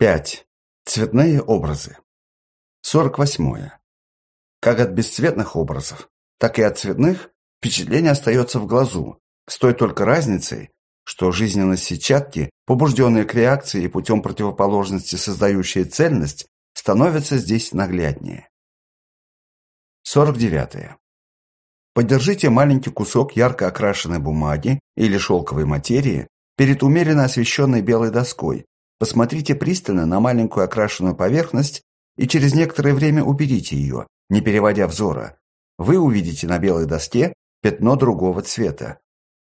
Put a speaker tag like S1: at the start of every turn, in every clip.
S1: 5. Цветные образы. 48. Как от бесцветных образов, так и от цветных впечатление остается в глазу, с той только разницей, что жизненность сетчатки, побужденные к реакции и путем противоположности создающие цельность, становится здесь нагляднее. 49. Подержите маленький кусок ярко окрашенной бумаги или шелковой материи перед умеренно освещенной белой доской, Посмотрите пристально на маленькую окрашенную поверхность и через некоторое время уберите ее, не переводя взора. Вы увидите на белой доске пятно другого цвета.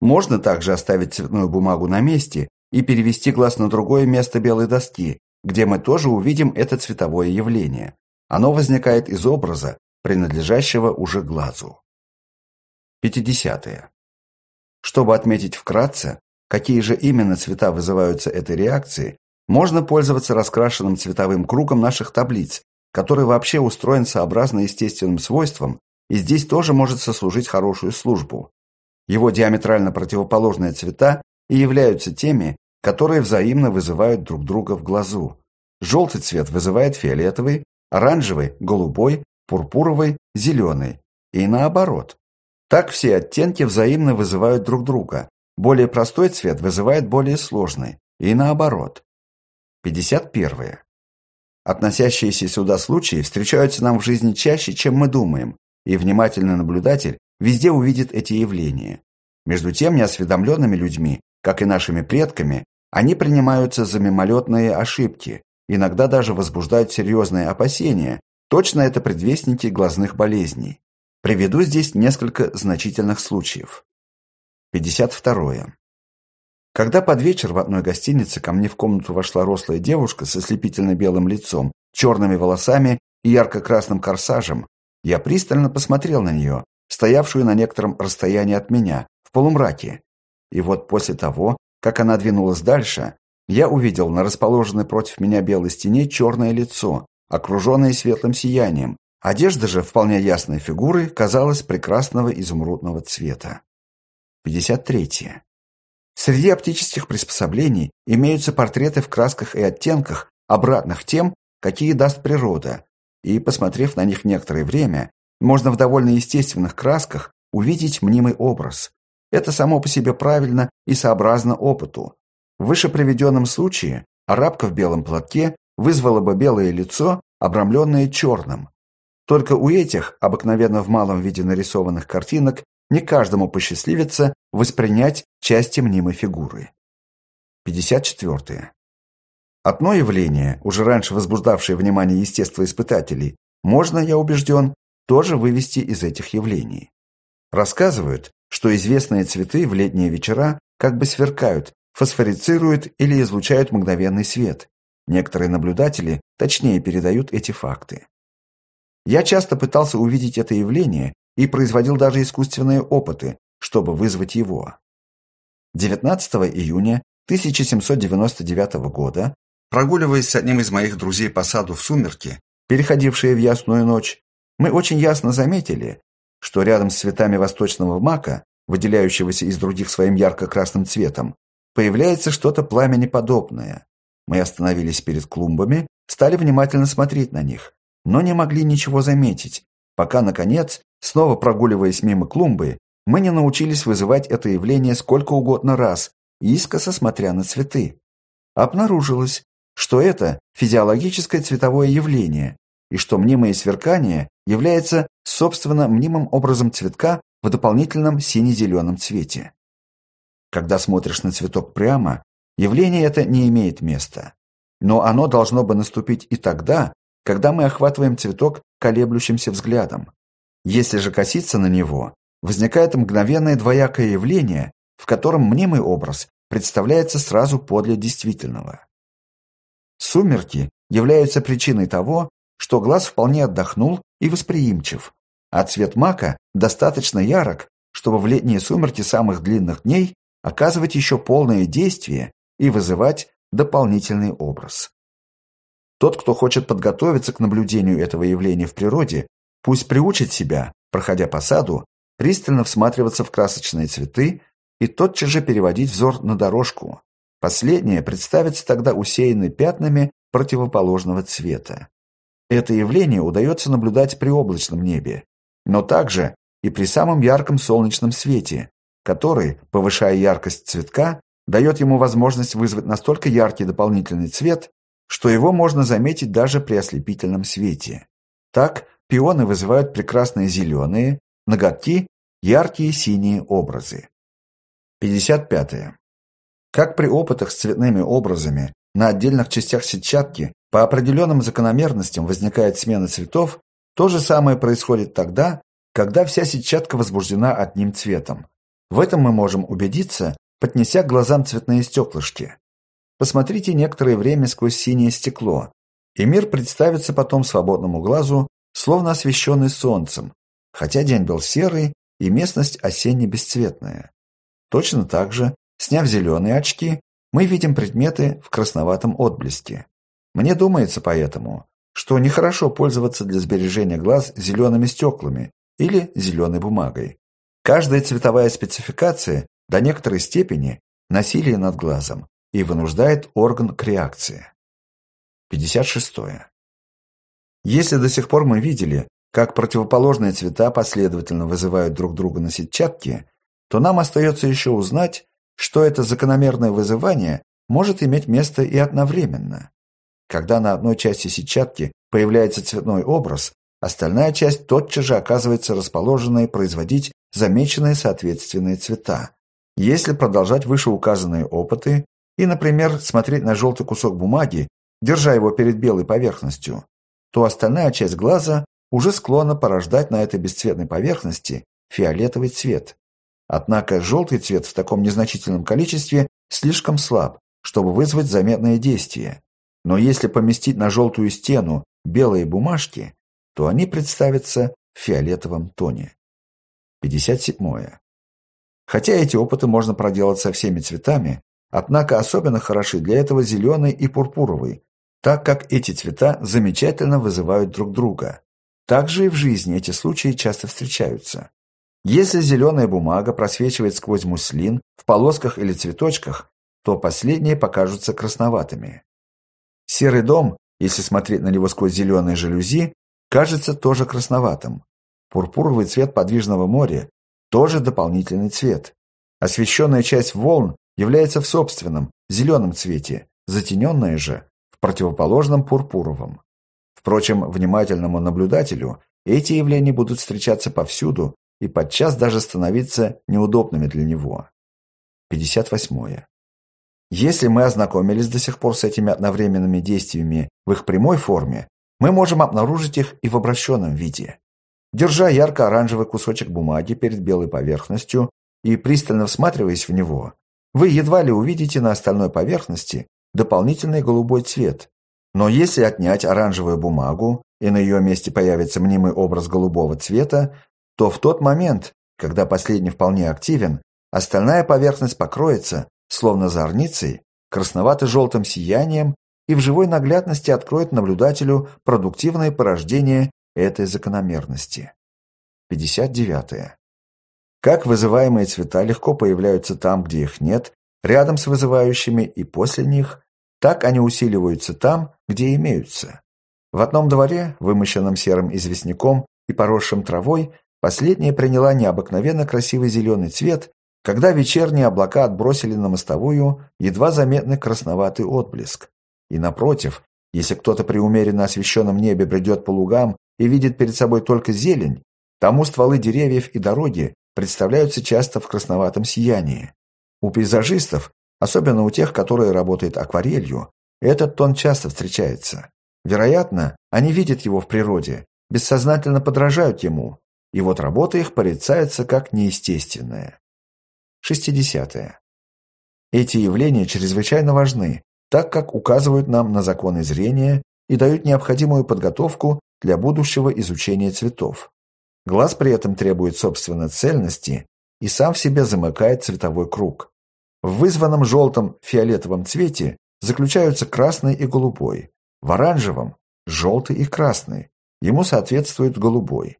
S1: Можно также оставить цветную бумагу на месте и перевести глаз на другое место белой доски, где мы тоже увидим это цветовое явление. Оно возникает из образа, принадлежащего уже глазу. 50. -е. Чтобы отметить вкратце, какие же именно цвета вызываются этой реакцией, можно пользоваться раскрашенным цветовым кругом наших таблиц, который вообще устроен сообразно естественным свойствам и здесь тоже может сослужить хорошую службу. Его диаметрально противоположные цвета и являются теми, которые взаимно вызывают друг друга в глазу. Желтый цвет вызывает фиолетовый, оранжевый – голубой, пурпуровый – зеленый. И наоборот. Так все оттенки взаимно вызывают друг друга. Более простой цвет вызывает более сложный. И наоборот. 51. Относящиеся сюда случаи встречаются нам в жизни чаще, чем мы думаем, и внимательный наблюдатель везде увидит эти явления. Между тем, неосведомленными людьми, как и нашими предками, они принимаются за мимолетные ошибки, иногда даже возбуждают серьезные опасения, точно это предвестники глазных болезней. Приведу здесь несколько значительных случаев. 52. Когда под вечер в одной гостинице ко мне в комнату вошла рослая девушка со слепительно белым лицом, черными волосами и ярко-красным корсажем, я пристально посмотрел на нее, стоявшую на некотором расстоянии от меня, в полумраке. И вот после того, как она двинулась дальше, я увидел на расположенной против меня белой стене черное лицо, окруженное светлым сиянием. Одежда же вполне ясной фигуры казалась прекрасного изумрудного цвета. 53. Среди оптических приспособлений имеются портреты в красках и оттенках, обратных тем, какие даст природа, и, посмотрев на них некоторое время, можно в довольно естественных красках увидеть мнимый образ. Это само по себе правильно и сообразно опыту. В выше приведенном случае арабка в белом платке вызвала бы белое лицо, обрамленное черным. Только у этих, обыкновенно в малом виде нарисованных картинок, не каждому посчастливится воспринять части мнимой фигуры. 54. Одно явление, уже раньше возбуждавшее внимание естествоиспытателей, можно, я убежден, тоже вывести из этих явлений. Рассказывают, что известные цветы в летние вечера как бы сверкают, фосфорицируют или излучают мгновенный свет. Некоторые наблюдатели точнее передают эти факты. Я часто пытался увидеть это явление и производил даже искусственные опыты, чтобы вызвать его. 19 июня 1799 года, прогуливаясь с одним из моих друзей по саду в сумерки, переходившие в ясную ночь, мы очень ясно заметили, что рядом с цветами восточного мака, выделяющегося из других своим ярко-красным цветом, появляется что-то пламенеподобное. Мы остановились перед клумбами, стали внимательно смотреть на них, но не могли ничего заметить, пока, наконец, снова прогуливаясь мимо клумбы, мы не научились вызывать это явление сколько угодно раз, искоса смотря на цветы. Обнаружилось, что это физиологическое цветовое явление, и что мнимое сверкание является, собственно, мнимым образом цветка в дополнительном сине-зеленом цвете. Когда смотришь на цветок прямо, явление это не имеет места. Но оно должно бы наступить и тогда, когда мы охватываем цветок колеблющимся взглядом. Если же коситься на него, возникает мгновенное двоякое явление, в котором мнимый образ представляется сразу подле действительного. Сумерки являются причиной того, что глаз вполне отдохнул и восприимчив, а цвет мака достаточно ярок, чтобы в летние сумерки самых длинных дней оказывать еще полное действие и вызывать дополнительный образ. Тот, кто хочет подготовиться к наблюдению этого явления в природе, пусть приучит себя, проходя по саду, пристально всматриваться в красочные цветы и тотчас же переводить взор на дорожку. Последняя представится тогда усеянной пятнами противоположного цвета. Это явление удается наблюдать при облачном небе, но также и при самом ярком солнечном свете, который, повышая яркость цветка, дает ему возможность вызвать настолько яркий дополнительный цвет, что его можно заметить даже при ослепительном свете. Так, пионы вызывают прекрасные зеленые, ноготки – яркие синие образы. 55. -е. Как при опытах с цветными образами на отдельных частях сетчатки по определенным закономерностям возникает смена цветов, то же самое происходит тогда, когда вся сетчатка возбуждена одним цветом. В этом мы можем убедиться, поднеся к глазам цветные стеклышки. Посмотрите некоторое время сквозь синее стекло, и мир представится потом свободному глазу, словно освещенный солнцем, хотя день был серый и местность осенне-бесцветная. Точно так же, сняв зеленые очки, мы видим предметы в красноватом отблеске. Мне думается поэтому, что нехорошо пользоваться для сбережения глаз зелеными стеклами или зеленой бумагой. Каждая цветовая спецификация до некоторой степени насилие над глазом и вынуждает орган к реакции. 56. Если до сих пор мы видели, как противоположные цвета последовательно вызывают друг друга на сетчатке, то нам остается еще узнать, что это закономерное вызывание может иметь место и одновременно. Когда на одной части сетчатки появляется цветной образ, остальная часть тотчас же оказывается расположенной производить замеченные соответственные цвета. Если продолжать вышеуказанные опыты и, например, смотреть на желтый кусок бумаги, держа его перед белой поверхностью, то остальная часть глаза уже склонна порождать на этой бесцветной поверхности фиолетовый цвет. Однако желтый цвет в таком незначительном количестве слишком слаб, чтобы вызвать заметное действие. Но если поместить на желтую стену белые бумажки, то они представятся в фиолетовом тоне. 57. Хотя эти опыты можно проделать со всеми цветами, однако особенно хороши для этого зеленый и пурпуровый, так как эти цвета замечательно вызывают друг друга. Также и в жизни эти случаи часто встречаются. Если зеленая бумага просвечивает сквозь муслин в полосках или цветочках, то последние покажутся красноватыми. Серый дом, если смотреть на него сквозь зеленые жалюзи, кажется тоже красноватым. Пурпуровый цвет подвижного моря – тоже дополнительный цвет. Освещенная часть волн является в собственном, зеленом цвете, затененная же – противоположном пурпуровом. Впрочем, внимательному наблюдателю эти явления будут встречаться повсюду и подчас даже становиться неудобными для него. 58. Если мы ознакомились до сих пор с этими одновременными действиями в их прямой форме, мы можем обнаружить их и в обращенном виде. Держа ярко-оранжевый кусочек бумаги перед белой поверхностью и пристально всматриваясь в него, вы едва ли увидите на остальной поверхности дополнительный голубой цвет. Но если отнять оранжевую бумагу, и на ее месте появится мнимый образ голубого цвета, то в тот момент, когда последний вполне активен, остальная поверхность покроется, словно зорницей, красновато-желтым сиянием и в живой наглядности откроет наблюдателю продуктивное порождение этой закономерности. 59. -е. Как вызываемые цвета легко появляются там, где их нет, рядом с вызывающими и после них, так они усиливаются там, где имеются. В одном дворе, вымощенном серым известняком и поросшим травой, Последняя приняла необыкновенно красивый зеленый цвет, когда вечерние облака отбросили на мостовую едва заметный красноватый отблеск. И напротив, если кто-то при умеренно освещенном небе бредет по лугам и видит перед собой только зелень, тому стволы деревьев и дороги представляются часто в красноватом сиянии. У пейзажистов, особенно у тех, которые работают акварелью, этот тон часто встречается. Вероятно, они видят его в природе, бессознательно подражают ему, и вот работа их порицается как неестественная. 60. -е. Эти явления чрезвычайно важны, так как указывают нам на законы зрения и дают необходимую подготовку для будущего изучения цветов. Глаз при этом требует собственной цельности и сам в себе замыкает цветовой круг. В вызванном желтом фиолетовом цвете заключаются красный и голубой, в оранжевом – желтый и красный, ему соответствует голубой.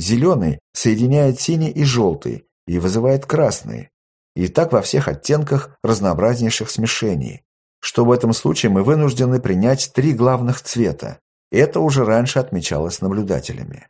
S1: Зеленый соединяет синий и желтый и вызывает красный. И так во всех оттенках разнообразнейших смешений. что в этом случае мы вынуждены принять три главных цвета. Это уже раньше отмечалось наблюдателями.